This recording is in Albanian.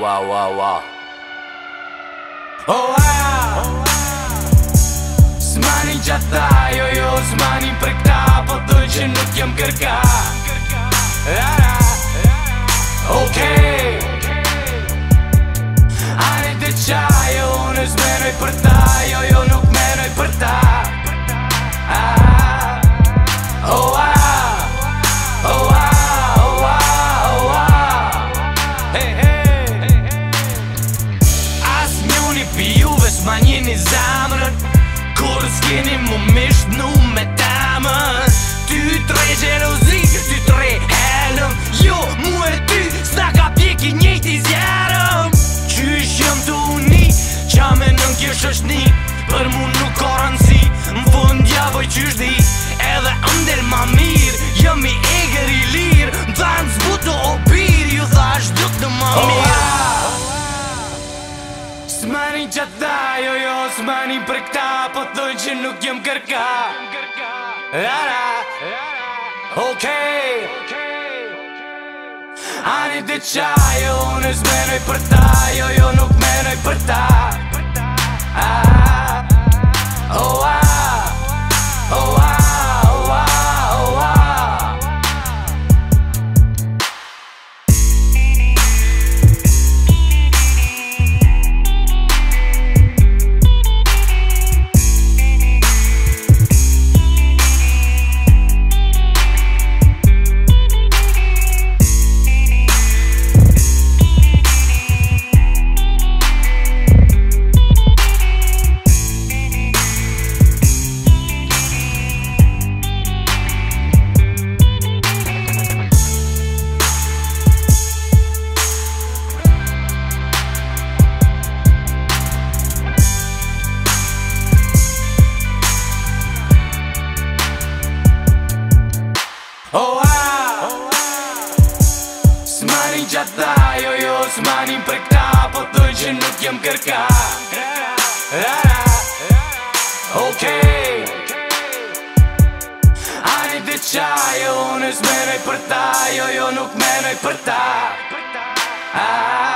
wow, wow, wow. Oh, wow! Ah. Zmani jata, yo, yo, zmani prkta, potočen nutjem krka. Rara, ah. okay. Ani tečajo, ne zmeraj prta. Pi juve s'ma njëni zamrë Kur s'kinim u mishën me tamës Smani që jo jo, smani për këta Po të dojnë që nuk jem kërka Lara, okej okay. Ani të qajo, unë zmenoj për ta, jo jo S'marin qata, jo jo s'marin për këta Po të dojnë që nuk jem kërka Okej Ani dhe qa, jo unë s'menej për ta Jo jo nuk menej për ta Aaaa